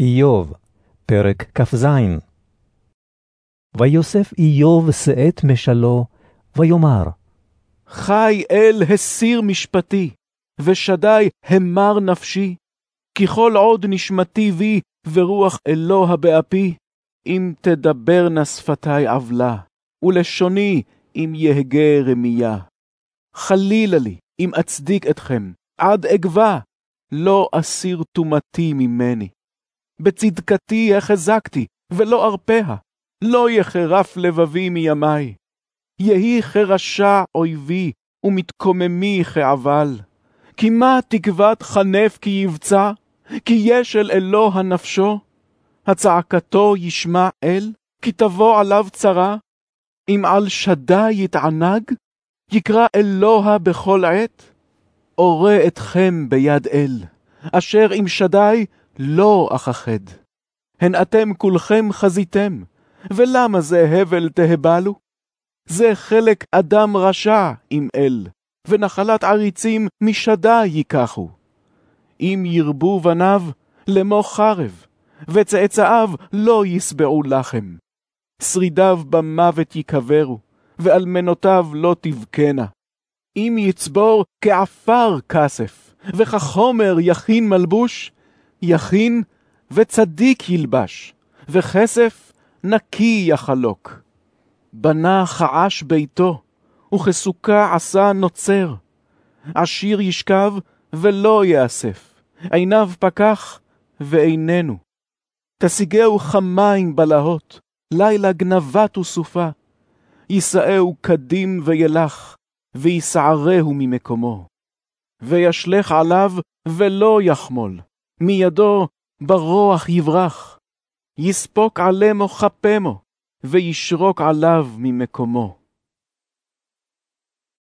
איוב, פרק כ"ז ויוסף איוב שאת משלו, ויאמר, חי אל הסיר משפטי, ושדי המר נפשי, כי כל עוד נשמתי בי, ורוח אלוה באפי, אם תדברנה שפתי עוולה, ולשוני אם יהגה רמיה. חלילה לי, אם אצדיק אתכם, עד אגבה, לא אסיר טומאתי ממני. בצדקתי החזקתי, ולא ארפיה, לא יחרף לבבי מימי. יהי כרשע אויבי, ומתקוממי כעבל. כי מה תקוות חנף כי יבצע? כי יש אל אלוה נפשו? הצעקתו ישמע אל? כי תבוא עליו צרה? אם על שדי יתענג? יקרא אלוה בכל עת? אורה אתכם ביד אל, אשר עם שדי לא אכחד. הן אתם כולכם חזיתם, ולמה זה הבל תהבלו? זה חלק אדם רשע עם אל, ונחלת עריצים משדי ייקחו. אם ירבו בניו, לאמור חרב, וצאצאיו לא ישבעו לחם. שרידיו במוות ייקברו, ואלמנותיו לא תבכנה. אם יצבור כעפר כסף, וכחומר יכין מלבוש, יכין וצדיק ילבש, וכסף נקי יחלוק. בנה חעש ביתו, וכסוכה עשה נוצר. עשיר ישכב ולא יאסף, עיניו פקח ואיננו. תשיגהו כמים בלהות, לילה גנבת וסופה. יישאהו קדים וילך, ויסערהו ממקומו. וישלך עליו ולא יחמול, מידו ברוח יברח. יספוק עלמו חפמו, וישרוק עליו ממקומו.